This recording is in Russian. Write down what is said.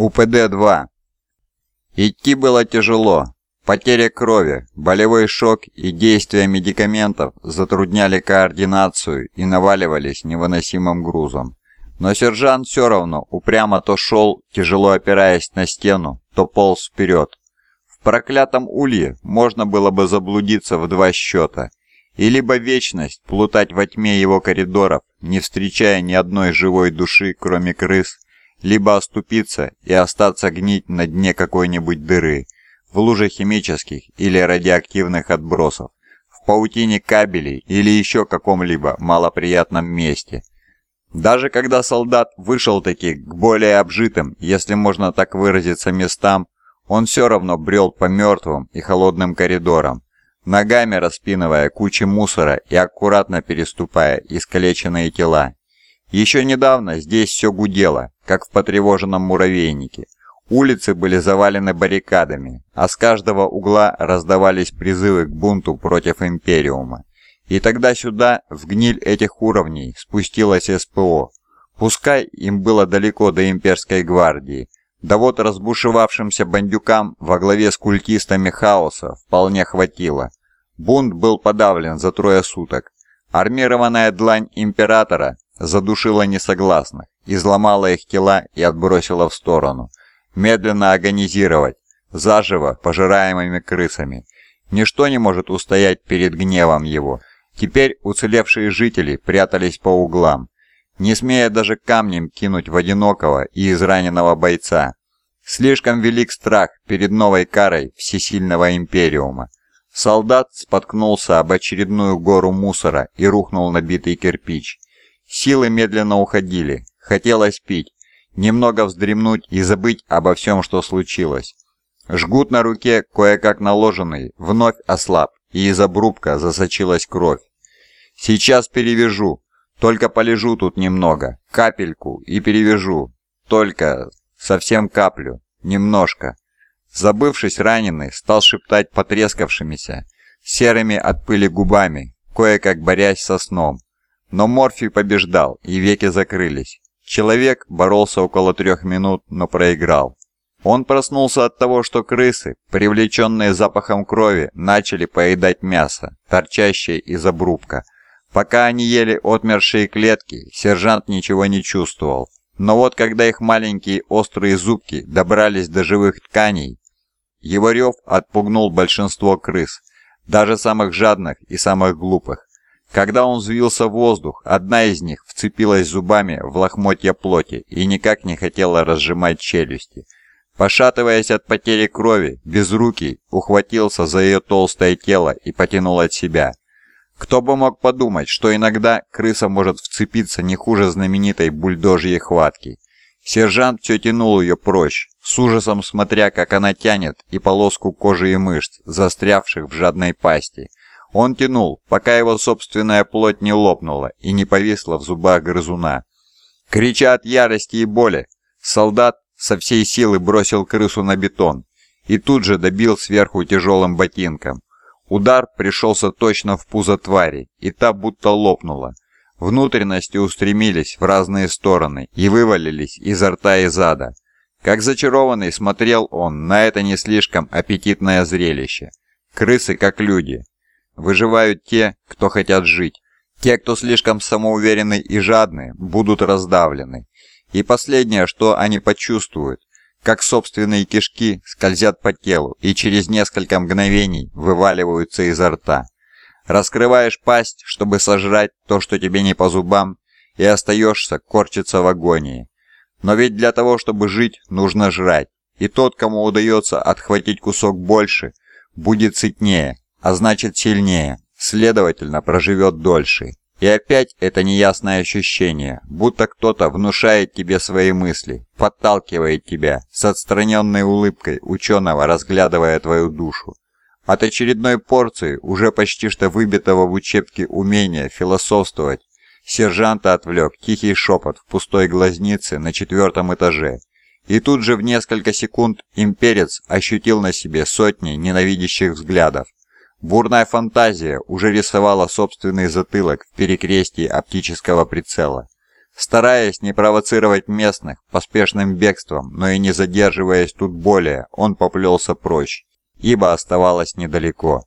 УПД-2. Идти было тяжело. Потеря крови, болевой шок и действия медикаментов затрудняли координацию и наваливались невыносимым грузом. Но сержант все равно упрямо то шел, тяжело опираясь на стену, то полз вперед. В проклятом улье можно было бы заблудиться в два счета, и либо вечность плутать во тьме его коридоров, не встречая ни одной живой души, кроме крыс, либо оступиться и остаться гнить на дне какой-нибудь дыры, в луже химических или радиоактивных отбросов, в паутине кабелей или еще каком-либо малоприятном месте. Даже когда солдат вышел таки к более обжитым, если можно так выразиться, местам, он все равно брел по мертвым и холодным коридорам, ногами распинывая кучи мусора и аккуратно переступая искалеченные тела. Еще недавно здесь все гудело, как в потревоженном муравейнике. Улицы были завалены баррикадами, а с каждого угла раздавались призывы к бунту против Империума. И тогда сюда, в гниль этих уровней, спустилась СПО. Пускай им было далеко до имперской гвардии, да вот разбушевавшимся бандюкам во главе с культистами хаоса вполне хватило. Бунт был подавлен за трое суток. Армированная длань императора задушила несогласных, изломала их тела и отбросила в сторону. Медленно агонизировать, заживо пожираемыми крысами. Ничто не может устоять перед гневом его. Теперь уцелевшие жители прятались по углам, не смея даже камнем кинуть в одинокого и израненного бойца. Слишком велик страх перед новой карой всесильного Империума. Солдат споткнулся об очередную гору мусора и рухнул на битый кирпич. Силы медленно уходили. Хотелось пить, немного вздремнуть и забыть обо всем, что случилось. Жгут на руке, кое-как наложенный, вновь ослаб, и из обрубка засочилась кровь. «Сейчас перевяжу. Только полежу тут немного. Капельку и перевяжу. Только совсем каплю. Немножко». Забывшись раненый, стал шептать потрескавшимися, серыми от пыли губами, кое-как борясь со сном. Но Морфий побеждал, и веки закрылись. Человек боролся около трех минут, но проиграл. Он проснулся от того, что крысы, привлеченные запахом крови, начали поедать мясо, торчащее из обрубка. Пока они ели отмершие клетки, сержант ничего не чувствовал. Но вот когда их маленькие острые зубки добрались до живых тканей, его рев отпугнул большинство крыс, даже самых жадных и самых глупых. Когда он взвился в воздух, одна из них вцепилась зубами в лохмотья плоти и никак не хотела разжимать челюсти. Пошатываясь от потери крови, безрукий ухватился за ее толстое тело и потянул от себя. Кто бы мог подумать, что иногда крыса может вцепиться не хуже знаменитой бульдожьей хватки. Сержант все тянул ее прочь, с ужасом смотря, как она тянет и полоску кожи и мышц, застрявших в жадной пасти – он тянул, пока его собственная плоть не лопнула и не повисла в зубах грызуна. Крича от ярости и боли, солдат со всей силы бросил крысу на бетон и тут же добил сверху тяжелым ботинком. Удар пришелся точно в пузо твари, и та будто лопнула. Внутренности устремились в разные стороны и вывалились изо рта и зада. Как зачарованный смотрел он на это не слишком аппетитное зрелище. Крысы как люди, Выживают те, кто хотят жить. Те, кто слишком самоуверенны и жадны, будут раздавлены. И последнее, что они почувствуют, как собственные кишки скользят по телу и через несколько мгновений вываливаются изо рта. Раскрываешь пасть, чтобы сожрать то, что тебе не по зубам, и остаешься корчиться в агонии. Но ведь для того, чтобы жить, нужно жрать, и тот, кому удается отхватить кусок больше, будет сытнее, а значит сильнее, следовательно проживет дольше. И опять это неясное ощущение, будто кто-то внушает тебе свои мысли, подталкивает тебя, с отстраненной улыбкой ученого разглядывая твою душу. От очередной порции, уже почти что выбитого в учебке умения философствовать, сержанта отвлек тихий шепот в пустой глазнице на четвертом этаже. И тут же в несколько секунд имперец ощутил на себе сотни ненавидящих взглядов. Бурная фантазия уже рисовала собственный затылок в перекрестии оптического прицела. Стараясь не провоцировать местных поспешным бегством, но и не задерживаясь тут более, он поплелся прочь, ибо оставалось недалеко.